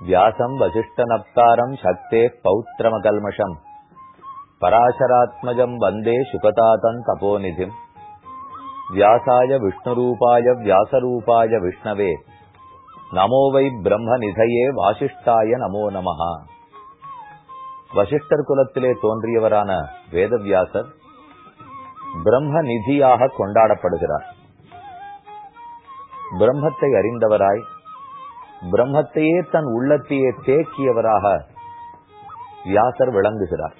வியாசம் வசிஷ்டனப்தாரம் சக்தே பௌத்திரமகல்மஷம் பராசராத்மஜம் வந்தே சுகதாதன் தபோநிதிம் வியாசாய விஷ்ணுரூபாய வியாசரூபாய விஷ்ணவே நமோ வை பிரம்ம நிதையே வாசிஷ்டாய நமோ நமஹா வசிஷ்டர் குலத்திலே தோன்றியவரான வேதவியாசர் பிரம்ம நிதியாக கொண்டாடப்படுகிறார் பிரம்மத்தை அறிந்தவராய் பிரம்மத்தையே தன் உள்ளத்தையே தேக்கியவராக வியாசர் விளங்குகிறார்.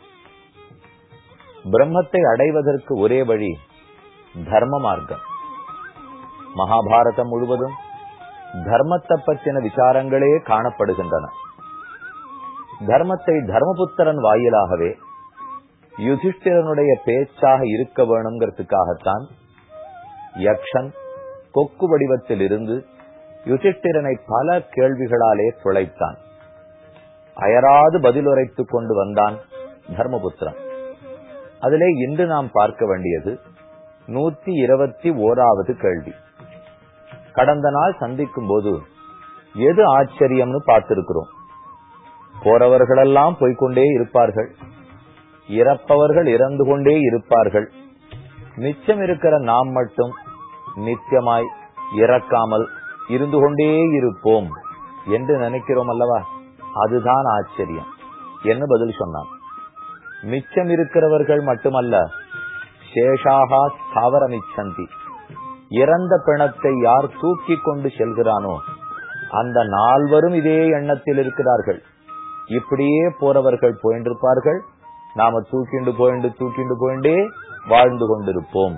பிரம்மத்தை அடைவதற்கு ஒரே வழி தர்ம மார்க்கம். மகாபாரதம் முழுவதும் தர்மத்தை பற்றின விசாரங்களே காணப்படுகின்றன. தர்மத்தை தர்மபுத்திரன் வாயிலாகவே யுதிஷ்டிரனுடைய பேச்சாக இருக்க வேணுங்கிறதுக்காகத்தான் யக்ஷன் கொக்கு வடிவத்தில் இருந்து யுதிஷ்டிரனை பல கேள்விகளாலே துளைத்தான். அயராது பதிலுரைத்துக் கொண்டு வந்தான் தர்மபுத்திரன். அதிலே இன்று நாம் பார்க்க வேண்டியது நூத்தி இருபத்தி ஓராவது கேள்வி. கடந்த நாள் சந்திக்கும் போது எது ஆச்சரியம்னு பார்த்திருக்கிறோம். போறவர்களெல்லாம் போய்கொண்டே இருப்பார்கள். இறப்பவர்கள் இறந்து கொண்டே இருப்பார்கள். மிச்சம் இருக்கிற நாம் மட்டும் நித்தியமாய் இறக்காமல் இருந்து கொண்டே இருப்போம் என்று நினைக்கிறோம் அல்லவா? அதுதான் ஆச்சரியம். என்ன பதில் சொன்னான்? மிச்சம் இருக்கிறவர்கள் மட்டுமல்ல சேஷாகா ஸ்தாவரமிச்சந்தி. இறந்த பிணத்தை யார் தூக்கி கொண்டு செல்கிறானோ அந்த நால்வரும் இதே எண்ணத்தில் இருக்கிறார்கள். இப்படியே போறவர்கள் போயின்றிருப்பார்கள். நாம தூக்கிண்டு போயிண்டு தூக்கிண்டு போயிண்டே வாழ்ந்து கொண்டிருப்போம்.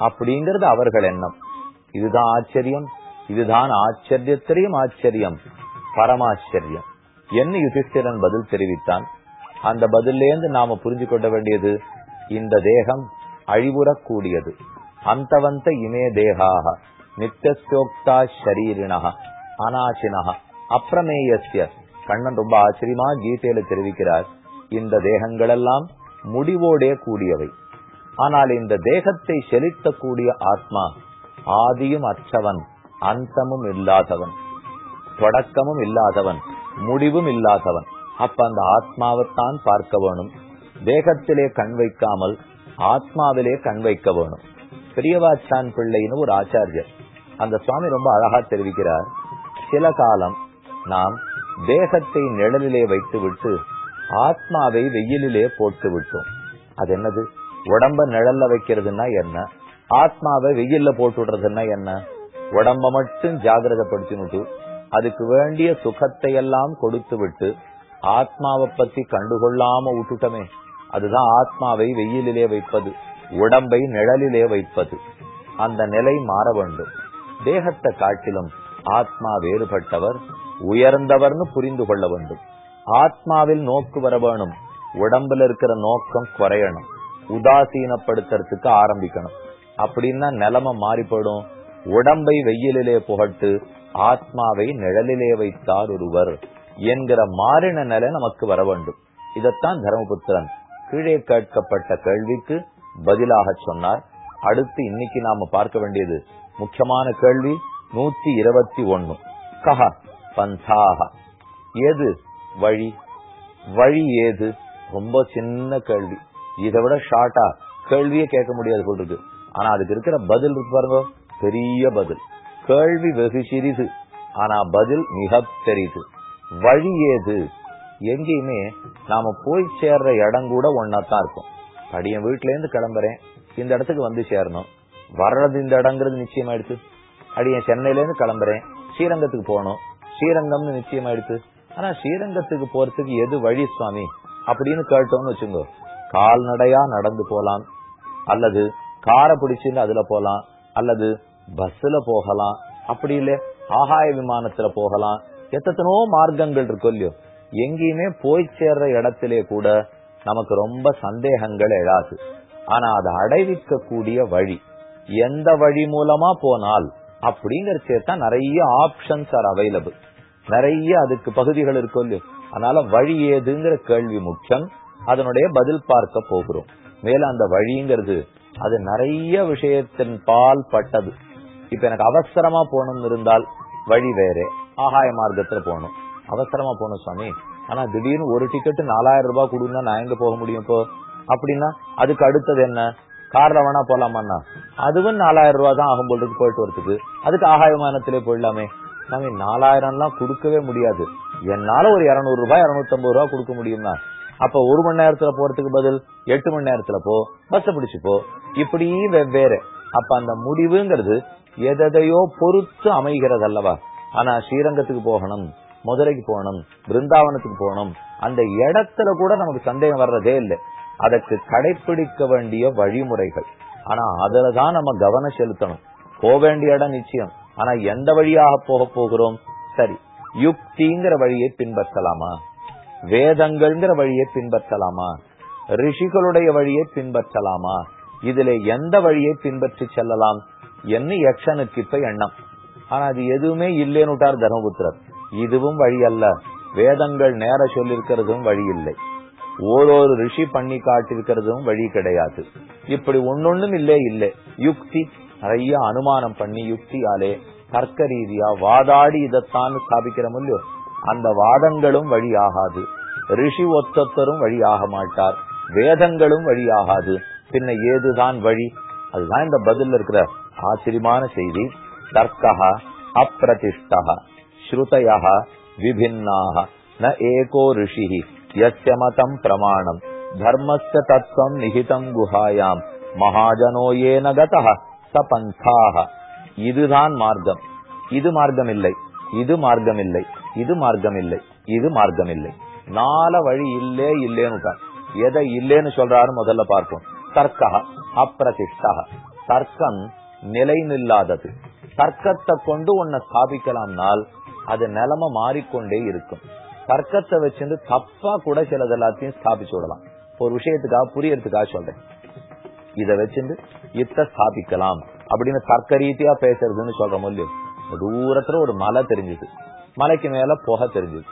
அப்படிங்கிறது அவர்கள் எண்ணம். இதுதான் ஆச்சரியம். இதுதான் ஆச்சரியத்திலையும் ஆச்சரியம். பரமாச்சரியம். என்ன யுதிஷ்டிரன் பதில் தெரிவித்தான்? அந்த பதிலேந்து நாம புரிஞ்சு கொள்ள வேண்டியது இந்த தேகம் அழிவுறக்கூடியது. அந்தவந்த இமே தேகாக நித்தியோக்தா ஷரீரினக அனாசினக அப்பிரமேயசிய கண்ணன் ரொம்ப ஆச்சரியமா கீதையில தெரிவிக்கிறார் இந்த தேகங்கள் எல்லாம் முடிவோடே கூடியவை. ஆனால் இந்த தேகத்தை செலுத்தக்கூடிய ஆத்மா ஆதியும் அச்சவன் அந்தமும் இல்லாதவன். தொடக்கமும் இல்லாதவன். முடிவும் இல்லாதவன். அப்ப அந்த ஆத்மாவைத்தான் பார்க்க வேணும். தேகத்திலே கண் வைக்காமல் ஆத்மாவிலே கண் வைக்க வேணும். பெரியவாச்சான் பிள்ளைன்னு ஒரு ஆச்சாரியர். அந்த சுவாமி ரொம்ப அழகா தெரிவிக்கிறார். சில காலம் நாம் தேகத்தை நிழலிலே வைத்து விட்டு ஆத்மாவை வெயிலிலே போட்டு விட்டோம் அது என்னது? உடம்ப நிழல்ல வைக்கிறதுனா என்ன? ஆத்மாவை வெயில்ல போட்டு விடுறதுன்னா என்ன? உடம்ப மட்டும் ஜாகிரதப்படுத்தினுட்டு அதுக்கு வேண்டிய சுகத்தை எல்லாம் கொடுத்து விட்டு ஆத்மாவை பத்தி கண்டுகொள்ளாம விட்டுட்டமே அதுதான் ஆத்மாவை வெயிலிலே வைப்பது உடம்பை நிழலிலே வைப்பது. அந்த நிலை மாற வேண்டும். தேகத்தை காட்டிலும் ஆத்மா வேறுபட்டவர் உயர்ந்தவர்னு புரிந்து கொள்ள வேண்டும். ஆத்மாவில் நோக்கு வர வேணும். உடம்புல இருக்கிற நோக்கம் குறையணும். உதாசீனப்படுத்துறதுக்கு ஆரம்பிக்கணும். அப்படின்னா நிலைமை மாறி போயிடும் உடம்பை வெயிலிலே புகட்டு ஆத்மாவை நிழலிலே வைத்தார் ஒருவர் என்கிற மாறின நிலை நமக்கு வர வேண்டும். இதத்தான் தர்மபுத்திரன் கீழே கேட்கப்பட்ட கேள்விக்கு பதிலாக சொன்னார். அடுத்து இன்னைக்கு நாம பார்க்க வேண்டியது முக்கியமான கேள்வி நூத்தி இருபத்தி ஒன்னு. கஹ பந்தாக ஏது வழி? வழி ஏது? ரொம்ப சின்ன கேள்வி. இதை விட ஷார்ட்டா கேள்வியே கேட்க முடியாது போல் இருக்கு. ஆனா அதுக்கு இருக்கிற பதில் இருக்கு பாருங்க. பெரிய பதில். கேள்வி வெகு சிறிது ஆனா பதில் மிக பெரிது. வழி ஏது? எங்கேயுமே நாம போய் சேர்ற இடம் கூட ஒன்னாத்தான் இருக்கும். படியன் வீட்டுல இருந்து கிளம்புறேன். இந்த இடத்துக்கு வந்து சேரணும். வர்றது இந்த இடங்கிறது நிச்சயமாயிடுச்சு அடியன் சென்னையில இருந்து கிளம்புறேன். ஸ்ரீரங்கத்துக்கு போகணும். ஸ்ரீரங்கம்னு நிச்சயமாயிடுச்சு ஆனா ஸ்ரீரங்கத்துக்கு போறதுக்கு எது வழி சுவாமி? அப்படின்னு கேட்டோம்னு வச்சுங்க. கால்நடையா நடந்து போலாம். அல்லது காரை பிடிச்சிருந்து அதுல போலாம். அல்லது பஸ்ல போகலாம். அப்படி இல்ல ஆகாய விமானத்துல போகலாம். எத்தனோ மார்க்கங்கள் இருக்கும் இல்லையோ. எங்கேயுமே போய் சேர்ற இடத்திலே கூட நமக்கு ரொம்ப சந்தேகங்கள் எழாது. ஆனா அதை அடைவிக்க கூடிய வழி எந்த வழி மூலமா போனால் அப்படிங்கறத நிறைய ஆப்ஷன்ஸ் ஆர் அவைலபிள் நிறைய அதுக்கு பகுதிகள் இருக்கும் இல்லையோ. அதனால வழி ஏதுங்கிற கேள்வி முக்கியம். அதனுடைய பதில் பார்க்க போகிறோம். மேல அந்த வழிங்கிறது அது நிறைய விஷயத்தின் பால் பட்டது. இப்ப எனக்கு அவசரமா போகணும்னு இருந்தால் வழி வேறு. ஆகாய மார்க்கத்துல போகணும். அவசரமா போகணும் சுவாமி. ஆனா திடீர்னு ஒரு டிக்கெட் நாலாயிரம் ரூபாய் கொடுன்னா நான் எங்க போக முடியும் இப்போ? அப்படின்னா அதுக்கு அடுத்தது என்ன? கார்ல வேணா போலாமாண்ணா? அதுவும் நாலாயிரம் ரூபாய் தான் ஆகும் போல் போயிட்டு வரதுக்கு அதுக்கு ஆகாய விமானத்திலே போயிடலாமே. சாமி நாலாயிரம் எல்லாம் கொடுக்கவே முடியாது. என்னால ஒரு இருநூறு ரூபாய் இருநூத்தி ஐம்பது ரூபாய் கொடுக்க முடியும்னா? அப்ப ஒரு மணி நேரத்துல போறதுக்கு பதில் எட்டு மணி நேரத்துல போ பஸ் பிடிச்சு போ. இப்படி வெவ்வேறு. அப்ப அந்த முடிவுங்கிறது எதையோ பொறுத்து அமைகிறது அல்லவா ஆனா ஸ்ரீரங்கத்துக்கு போகணும் மதுரைக்கு போகணும் பிருந்தாவனத்துக்கு போகணும் அந்த இடத்துல கூட நமக்கு சந்தேகம் வர்றதே இல்லை. அதற்கு கடைபிடிக்க வேண்டிய வழிமுறைகள். ஆனா அதுலதான் நம்ம கவனம் செலுத்தணும். போக வேண்டிய இடம் நிச்சயம். ஆனா எந்த வழியாக போக போகிறோம்? சரி யுக்திங்கிற வழியை பின்பற்றலாமா? வேதங்கள்ங்கிற வழியை பின்பற்றலாமா? ரிஷிகளுடைய வழியை பின்பற்றலாமா? இதுல எந்த வழியை பின்பற்றி செல்லலாம்? என்ன யக்ஷனுக்கு இப்ப எண்ணம். ஆனா அது எதுவுமே இல்லேன்னு விட்டார் தர்மபுத்திரர். இதுவும் வழி அல்ல வேதங்கள் நேர சொல்லிருக்கிறதும் வழி இல்லை ஓரொரு ரிஷி பண்ணி காட்டிருக்கிறதும் வழி கிடையாது. இப்படி ஒன்னொன்னும் இல்லே இல்லை. யுக்தி நிறைய அனுமானம் பண்ணி யுக்தியாலே தர்க்க ரீதியா வாதாடி இதைத்தான் ஸ்தாபிக்கிறோம் இல்லையோ? அந்த வாதங்களும் வழியாகாது. ரிஷி ஒத்தத்தரும் வழியாக மாட்டார். வேதங்களும் வழியாகாது. பின்ன ஏதுதான் வழி? அதுதான் இந்த பதில் இருக்கிற ஆச்சரியமான செய்தி. தர்க்கா அப்பிரதிஷ்டா ஸ்ருதயா விபின்னாக ந ஏகோ ரிஷி யஸ்ய மதம் பிரமாணம் தர்மஸ்ய தத்துவம் நிகிதம் குஹாயாம் மகாஜனோ ஏன கதः ச பந்தாக இதுதான் மார்க்கம். இது மார்க்கம் இல்லை இது மார்க்கம் இல்லை இது மார்க்கம் இல்லை இது மார்க்கம் இல்லை நால வழி இல்லே இல்லேன்னு எதை இல்லேன்னு சொல்றாரு முதல்ல பார்ப்போம். தர்க்கா அப்பிரதிஷ்டா தர்க்கம் நிலை நில்லாதது தர்க்கத்தை கொண்டு உன்னை ஸ்தாபிக்கலாம்னால் அது நிலைமை மாறிக்கொண்டே இருக்கும். தர்க்கத்தை வச்சிருந்து தப்பா கூட சிலது எல்லாத்தையும் ஸ்தாபிச்சு விடலாம். ஒரு விஷயத்துக்காக புரியறதுக்காக சொல்றேன். இத வச்சிருந்து இத்த ஸ்தாபிக்கலாம். அப்படின்னு தர்க்க ரீதியா பேசுறதுன்னு சொல்ற முடியும் தூரத்துல ஒரு மலை தெரிஞ்சது. மலைக்கு மேல புகை தெரிஞ்சது.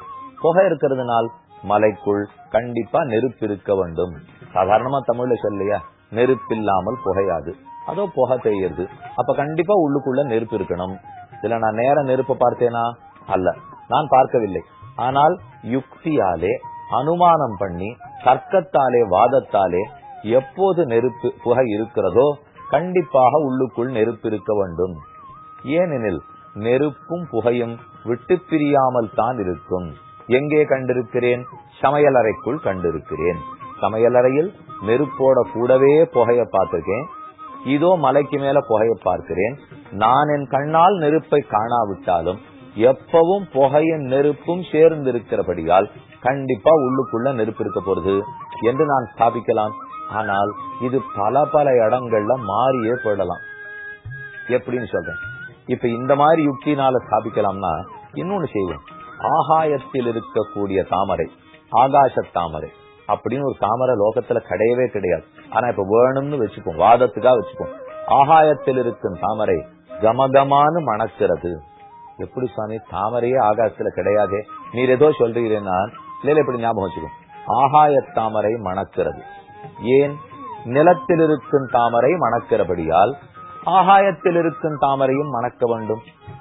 புகை இருக்கிறதுனால் மலைக்குள் கண்டிப்பா நெருப்பு இருக்க வேண்டும். சாதாரணமா தமிழ்ல சொல்லையா நெருப்பு இல்லாமல் புகையாது. அதோ புகை தெரியுது அப்ப கண்டிப்பா உள்ளுக்குள்ள நெருப்பு இருக்கணும். இதுல நான் நேர நெருப்ப பார்த்தேனா? அல்ல. நான் பார்க்கவில்லை. ஆனால் யுக்தியாலே அனுமானம் பண்ணி தர்க்கத்தாலே வாதத்தாலே எப்போது நெருப்பு புகை இருக்கிறதோ கண்டிப்பாக உள்ளுக்குள் நெருப்பு இருக்க வேண்டும். ஏனெனில் நெருப்பும் புகையும் விட்டு பிரியாமல் தான் இருக்கும். எங்கே கண்டிருக்கிறேன்? சமையலறைக்குள் கண்டிருக்கிறேன். சமையலறையில் நெருப்போட கூடவே புகைய பார்த்திருக்கேன். இதோ மலைக்கு மேல புகையை பார்க்கிறேன். நான் என் கண்ணால் நெருப்பை காணாவிட்டாலும் எப்பவும் புகையும் நெருப்பும் சேர்ந்து இருக்கிறபடியால் கண்டிப்பா உள்ளுக்குள்ள நெருப்பு இருக்க போறது என்று நான் ஸ்தாபிக்கலாம். ஆனால் இது பல பல இடங்கள்ல மாறியே போயிடலாம். எப்படின்னு சொல்றேன். இப்ப இந்த மாதிரி யுக்தினால ஸ்தாபிக்கலாம்னா இன்னொன்னு செய்வோம். ஆகாயத்தில் இருக்கக்கூடிய தாமரை ஆகாச தாமரை. அப்படின்னு ஒரு தாமரை லோகத்துல கிடையவே கிடையாது. ஆனா இப்ப வேணும்னு வச்சுப்போம். வாதத்துக்காக வச்சுப்போம். ஆகாயத்தில் இருக்கும் தாமரை கமகமானு மணக்கிறது. எப்படி சுவாமி? தாமரையே ஆகாசத்துல கிடையாதே. நீர் ஏதோ சொல்றீங்கன்னா இல்ல இப்படி ஞாபகம் வச்சுக்கோ ஆகாய தாமரை மணக்கிறது. ஏன்? நிலத்தில் இருக்கும் தாமரை மணக்கிறபடியால் ஆகாயத்தில் இருக்கும் தாமரையும் மணக்க வேண்டும்.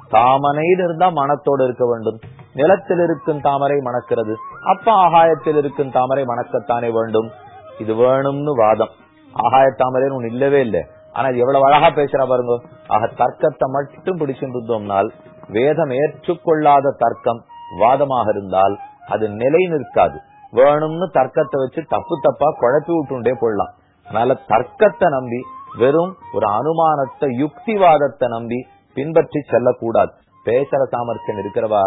தாமனையில் இருந்தா மனத்தோடு இருக்க வேண்டும். நிலத்தில் இருக்கும் தாமரை மணக்கிறது. அப்ப ஆகாயத்தில் இருக்கும் தாமரை மணக்கத்தானே வேண்டும்? இது வேணும்னு வாதம். ஆகாய தாமரை ஒண்ணு இல்லவே இல்லை. ஆனா இது எவ்வளவு அழகா பேசுறா பாருங்க. ஆக தர்க்கத்தை மட்டும் பிடிச்சிருந்தோம்னால் வேதம் ஏற்றுக்கொள்ளாத தர்க்கம் வாதமாக இருந்தால் அது நிலை நிற்காது. வேணும்னு தர்க்கத்தை வச்சு தப்பு தப்பா குழப்பி விட்டுண்டே போடலாம். அதனால தர்க்கத்தை நம்பி வெறும் ஒரு அனுமானத்தை யுக்திவாதத்தை நம்பி பின்பற்றி செல்லக்கூடாது. பேசுற சாமர்த்தியம் இருக்கிறவா?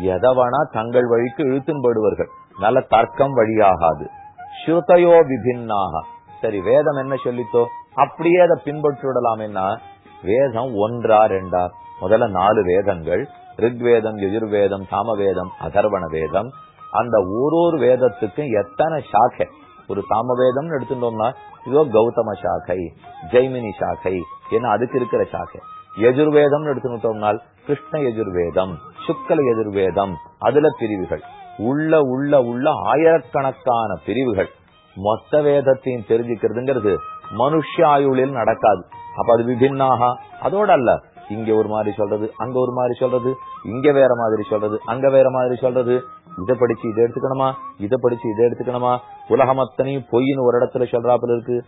எதவனா தங்கள் வழிக்கு இழுத்துன்படுவார்கள். நல்ல தர்க்கம் வழியாகாது. ஸ்ருதையோ விபின்னாக. சரி வேதம் என்ன சொல்லித்தோ? அப்படியே அதை பின்பற்றி விடலாமேன்னா வேதம் ஒன்றா ரெண்டா? முதல்ல நாலு வேதங்கள் ரிக்வேதம் எதிர்வேதம் சாமவேதம் அதர்வண வேதம். அந்த ஒரு ஒரு வேதத்துக்கும் எத்தனை சாக்கை? ஒரு சாமவேதம் எடுத்துட்டோம்னா இதோ கௌதம சாக்கை ஜெய்மினி சாக்கை ஏன்னா அதுக்கு இருக்கிற சாக்கை. எஜுர்வேதம் எடுத்துட்டோம்னால் கிருஷ்ண எதிர்வேதம் சுக்கல எதிர்வேதம் அதுல பிரிவுகள். உள்ள உள்ள உள்ள ஆயிரக்கணக்கான பிரிவுகள். மொத்த வேதத்தையும் தெரிஞ்சுக்கிறதுங்கிறது மனுஷாயுளில் நடக்காது. அப்ப அது விபின்னாகா? அதோட அல்ல. இங்க ஒரு மாதிரி சொல்றது அங்க ஒரு மாதிரி சொல்றது இங்க வேற மாதிரி சொல்றது அங்க வேற மாதிரி சொல்றது. இதை படிச்சு இதை எடுத்துக்கணுமா? இதை படிச்சு இதை எடுத்துக்கணுமா? உலகம் அத்தனையும் பொய்னு ஒரு இடத்துல சொல்றாப்புல இருக்கு.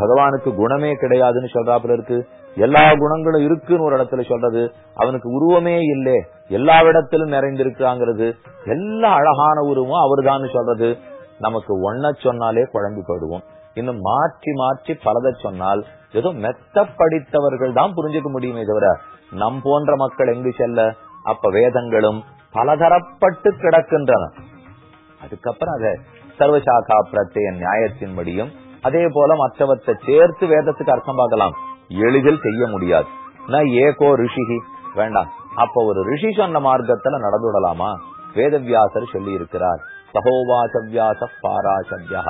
பகவானுக்கு குணமே கிடையாதுன்னு சொல்றாப்புல இருக்கு. எல்லா குணங்களும் இருக்குன்னு ஒரு இடத்துல சொல்றது. அவனுக்கு உருவமே இல்லே. எல்லா இடத்திலும் நிறைந்திருக்காங்கிறது எல்லா அழகான உருவம் அவர்தான் சொல்றது. நமக்கு ஒன்ன சொன்னாலே குழம்பி போயிடுவோம். இன்னும் மாற்றி மாற்றி பலதை சொன்னால் ஏதோ மெத்த படித்தவர்கள் தான் புரிஞ்சுக்க முடியுமே தவிர நம் போன்ற மக்கள் எங்கு செல்ல? அப்ப வேதங்களும் பலதரப்பட்டு கிடக்கின்றன. அதுக்கப்புறம் அத சர்வசாகா பிரத்ய நியாயத்தின்படியும் அதே போல மற்றவற்றை சேர்த்து வேதத்துக்கு அர்த்தம் பார்க்கலாம். எளிதில் செய்ய முடியாது. நான் ஏகோ ரிஷிகி வேண்டாம். அப்ப ஒரு ரிஷி சொன்ன மார்க்கத்துல நடந்து விடலாமா? வேதவியாசர் சொல்லி இருக்கிறார் சகோவாசவியாச பாராசவ்யா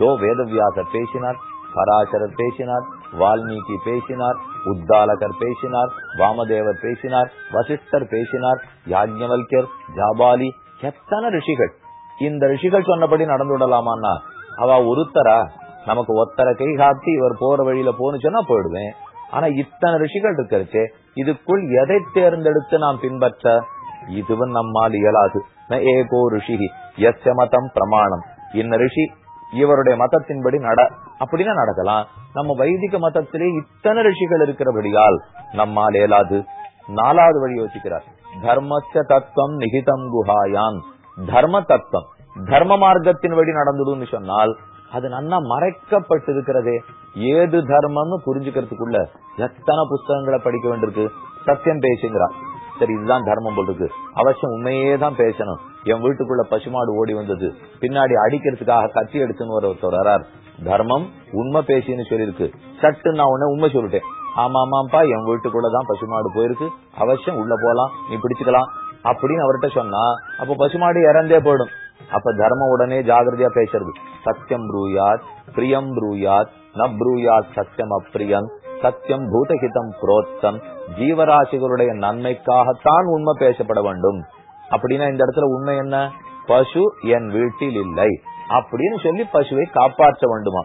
யோ வேதவியாசர் பேசினார் பராசரர் பேசினார் வால்மீகி பேசினார் உத்தாலகர் பேசினார் வாமதேவர் பேசினார் வசிஷ்டர் பேசினார் யாஜ்ஞவல்யர் ஜாபாலி எத்தனை ரிஷிகள்? இந்த ரிஷிகள் சொன்னபடி நடந்து விடலாமான்னா அவ ஒருத்தரா? நமக்கு ஒத்தரை கை காட்டி இவர் போற வழியில போனுச்சுன்னா போயிடுவேன். ஆனா இத்தனை ரிஷிகள் இருக்கிறச்சே இதுக்குள் எதை தேர்ந்தெடுத்து நாம் பின்பற்ற? இதுவும் நம்மால் இயலாது. ஏகோ ரிஷி எஸ்ய மதம் பிரமாணம். இந்த ரிஷி இவருடைய மதத்தின்படி நட அப்படின்னா நடக்கலாம். நம்ம வைதிக மதத்திலே இத்தனை ரிஷிகள் இருக்கிறபடியால் நம்மால் ஏலாது நாலாவது வழி யோசிக்கிறார். தர்மச்ச தத்துவம் நிகிதம் குஹாயான் தர்ம தத்துவம். தர்ம மார்க்கத்தின் வழி நடந்துடும்னு சொன்னால் அது நன்னா மறைக்கப்பட்டிருக்கிறதே. ஏது தர்மம்னு புரிஞ்சுக்கிறதுக்குள்ள எத்தனை புஸ்தகங்களை படிக்க வேண்டியிருக்கு? சத்தியம் பேசுங்கிறார் சரி இதுதான் தர்மம் போல் இருக்கு. அவசியம் உண்மையே தான் பேசணும். என் வீட்டுக்குள்ள பசுமாடு ஓடி வந்தது. பின்னாடி அடிக்கிறதுக்காக கத்தி எடுத்துன்னு வர ஒருத்தர் வரார். தர்மம் உண்மை பேசின்னு சொல்லிருக்கு சட்டு நான் உன்ன உண்மை சொல்லிட்டேன். ஆமா ஆமாப்பா என் வீட்டுக்குள்ளதான் பசுமாடு போயிருக்கு. அவசியம் உள்ள போலாம் நீ பிடிச்சுக்கலாம் அப்படின்னு அவர்கிட்ட சொன்னா அப்ப பசுமாடு இறந்தே போயிடும். அப்ப தர்மம் உடனே ஜாகிரதையா பேசுறது. சத்தியம் ப்ரூயாத் பிரியம் ப்ரூயாத் ந ப்ரூயாத் சத்தியம் அப்பிரியம் சத்தியம் பூதஹிதம் புரோத்தம். ஜீவராசிகளுடைய நன்மைக்காகத்தான் உண்மை பேசப்பட வேண்டும். அப்படின்னா இந்த இடத்துல உண்மை என்ன? பசு என் வீட்டில் இல்லை. அப்படின்னு சொல்லி பசுவை காப்பாற்ற வேண்டுமா?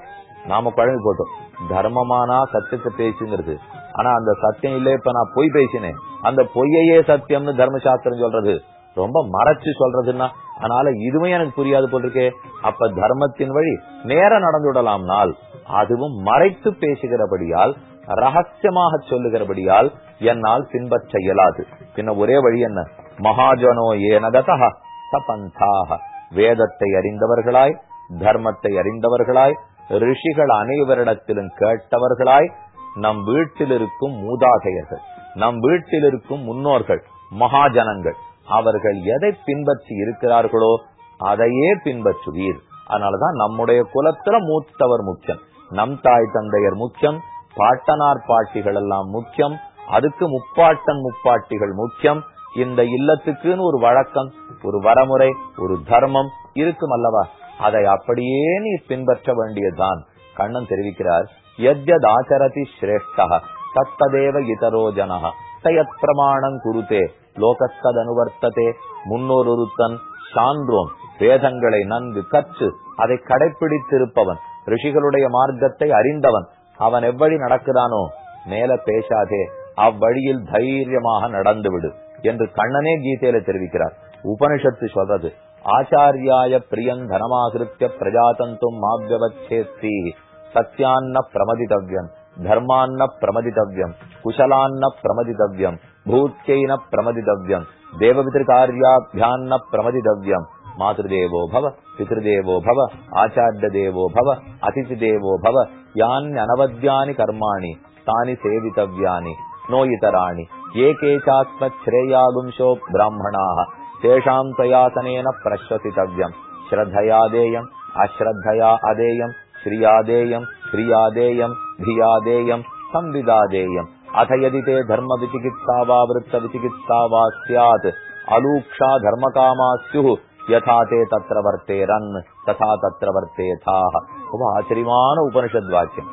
நாம குழம்பு போட்டோம். தர்மமானா சத்தியத்தை பேசுங்கிறது. ஆனா அந்த சத்தியம் இல்ல இப்ப நான் பொய் பேசினேன். அந்த பொய்யையே சத்தியம்னு தர்மசாஸ்திரம் சொல்றது. ரொம்ப மறைச்சு சொல்றதுன்னா அதனால இதுவும் எனக்கு புரியாது போட்டிருக்கே அப்ப தர்மத்தின் வழி நேர நடந்து விடலாம்னால் அதுவும் மறைத்து பேசுகிறபடியால் ரகசியமாக சொல்லுகிறபடியால் என்னால் பின்பற்ற இயலாது. பின்ன ஒரே வழி என்ன? மகாஜனோ ஏனகதா சபந்தாக வேதத்தை அறிந்தவர்களாய் தர்மத்தை அறிந்தவர்களாய் ரிஷிகள் அனைவரிடத்திலும் கேட்டவர்களாய் நம் வீட்டில் இருக்கும் மூதாதையர்கள் நம் வீட்டில் இருக்கும் முன்னோர்கள் மகாஜனங்கள் அவர்கள் எதை பின்பற்றி இருக்கிறார்களோ அதையே பின்பற்றுவீர். அதனாலதான் நம்முடைய குலத்துல மூத்தவர் முக்கியம். நம் தாய் தந்தையர் முக்கியம். பாட்டனார் பாட்டிகள் எல்லாம் முக்கியம். அதுக்கு முப்பாட்டன் முப்பாட்டிகள் முக்கியம். இந்த இல்லத்துக்குன்னு ஒரு வழக்கம் ஒரு வரமுறை ஒரு தர்மம் இருக்கும் அல்லவா? அதை அப்படியே நீ பின்பற்ற வேண்டியதுதான். கண்ணன் தெரிவிக்கிறார் எத்யத் ஆச்சரதி சிரேஷ்டா தத்ததேவ இதரோ ஜனஹ தயத் பிரமாணம் குருதே லோகஸ்தத் அனுவர்த்ததே முன்னோருத்தன் சான்றோன் வேதங்களை நன்கு கற்று அதை கடைபிடித்திருப்பவன் ரிஷிகளுடைய மார்க்கத்தை அறிந்தவன் அவன் எவ்வழி நடக்கிறானோ மேல பேசாதே அவ்வழியில் தைரியமாக நடந்துவிடு என்று கண்ணனே கீதையில தெரிவிக்கிறார். உபனிஷத்து சொல்றது ஆச்சாரியாய பிரியங் தனமாகிருத்திய பிரஜாதந்தும் மாவியவச்சேத்தி சத்தியான்ன பிரமதிதவ்யம் தர்மான்ன பிரமதிதவ்யம் குசலான்ன பிரமதிதவ்யம் பூத்தியைன பிரமதிதவ்யம் தேவபிதிருக்காரியாபியான்ன பிரமதிதவ்யம் மாதேவோ பவ பிதேவோ பவ ஆச்சாரிய தேவோ பவ அதிதி தேவோ பவ யான் அனவத்யானி கர்மாணி தானி சேவித்தவ்யானி நோயிதராணி. ஏ கேச்சாத்ம ஸ்ரேயாகும்சோ பிராமணாக தேஷாம் பிரயாசனேன பிரஸ்வசித்தவ்யம் ஸ்ரத்தையாதேயம் அஸ்ரத்தையா அதேயம் ஸ்ரீயாதேயம் ஸ்ரீயாதேயம் தியாதேயம் சம்விதாதேயம். அத யதி தே தர்ம விசிகித்சா வா விருத்த விசிகித்சா வா சியாத் அலூக்ஷா தர்மகாமா ஸ்யு யதா தே தத்திர வர்த்தேரன் ததா தத்திர வர்த்தேதாக ரொம்ப ஆச்சரியமான உபனிஷத் வாக்கியம்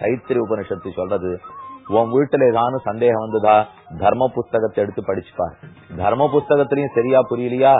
தைத்திரி உபனிஷத்து சொல்றது உன் வீட்டுல சந்தேகம் வந்ததா? தர்ம புஸ்தகத்தை எடுத்து படிச்சுப்பார் தர்ம புஸ்தகத்திலையும் சரியா புரியலையா?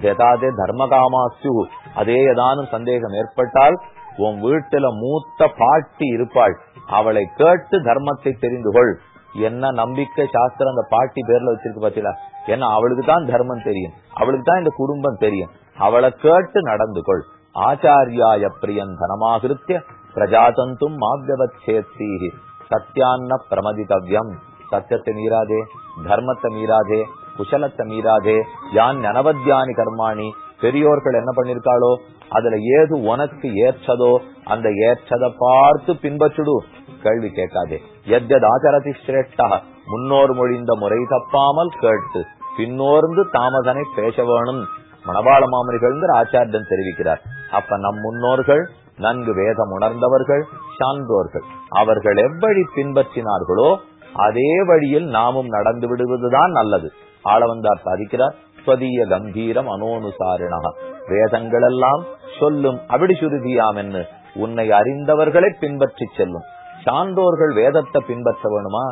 ஜெதாதே தர்ம காமாசு அதே ஏதானும் சந்தேகம் ஏற்பட்டால் உன் வீட்டுல மூத்த பாட்டி இருப்பாள். அவளை கேட்டு தர்மத்தை தெரிந்து கொள். என்ன நம்பிக்கை சாஸ்திரம் அந்த பாட்டி பேர்ல வச்சிருக்கு பாத்தீங்களா? ஏன்னா அவளுக்கு தான் தர்மம் தெரியும். அவளுக்கு தான் இந்த குடும்பம் தெரியும். அவளை கேட்டு நடந்து கொள். ஆச்சாரியாய பிரியன் தனமாகிருத்திய பிரஜாதந்தும் மாவியவத் சேத்தீஹி சத்தியான்ன பிரமதிதவ்யம். சத்தியத்தை மீறாதே தர்மத்தை மீறாதே குசலத்தை மீறாதே யான் நனவத்யானி கர்மாணி பெரியோர்கள் என்ன பண்ணிருக்காளோ அதுல ஏது உனக்கு ஏற்றதோ அந்த ஏற்றதை பார்த்து பின்பற்றுடு. கேள்வி கேட்காதே. எத்யத் ஆச்சரதி சிரேஷ்டா முன்னோர் மொழிந்த முறை தப்பாமல் கேட்டு பின்னோர்ந்து தாமதனை பேச வேணும். மணவாள மாமனிகள் ஆச்சாரியன் தெரிவிக்கிறார். அப்ப நம் முன்னோர்கள் நன்கு வேதம் உணர்ந்தவர்கள் சான்றோர்கள் அவர்கள் எவ்வழி பின்பற்றினார்களோ அதே வழியில் நாமும் நடந்து விடுவதுதான் நல்லது. ஆளவந்தார் சாதிக்கிறார் ஸ்வதிய கம்பீரம் அனோனுசாரிணா. வேதங்கள் எல்லாம் சொல்லும் அபிடிசுருதியாம் என்று உன்னை அறிந்தவர்களை பின்பற்றி செல்லும். சான்றோர்கள் வேதத்தை பின்பற்ற வேணுமா?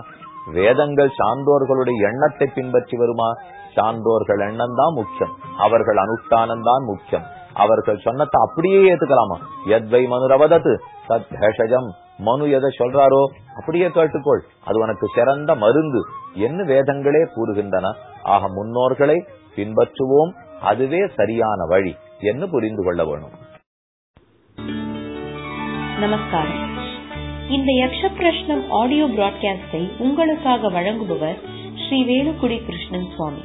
வேதங்கள் சான்றோர்களுடைய எண்ணத்தை பின்பற்றி வருமா? சான்றோர்கள் எண்ணம் தான் முக்கியம். அவர்கள் அனுஷ்டானம் தான் முக்கியம். அவர்கள் சொன்னதை அப்படியே ஏத்துக்கலாமா? எத்வை மனுரவதத்து சத் பேஷஜம் மனு எதை சொல்றாரோ அப்படியே கேட்டுக்கொள். அது உனக்கு சிறந்த மருந்து. என்ன வேதங்களே கூறுகின்றன. ஆக முன்னோர்களை பின்பற்றுவோம். அதுவே சரியான வழி. என்று புரிந்து கொள்ள வேணும். நமஸ்காரம். இந்த யக்ஷ பிரஷ்னம் ஆடியோ பிராட்காஸ்டை உங்களுக்காக வழங்குபவர் ஸ்ரீ வேலுக்குடி கிருஷ்ணன் சுவாமி.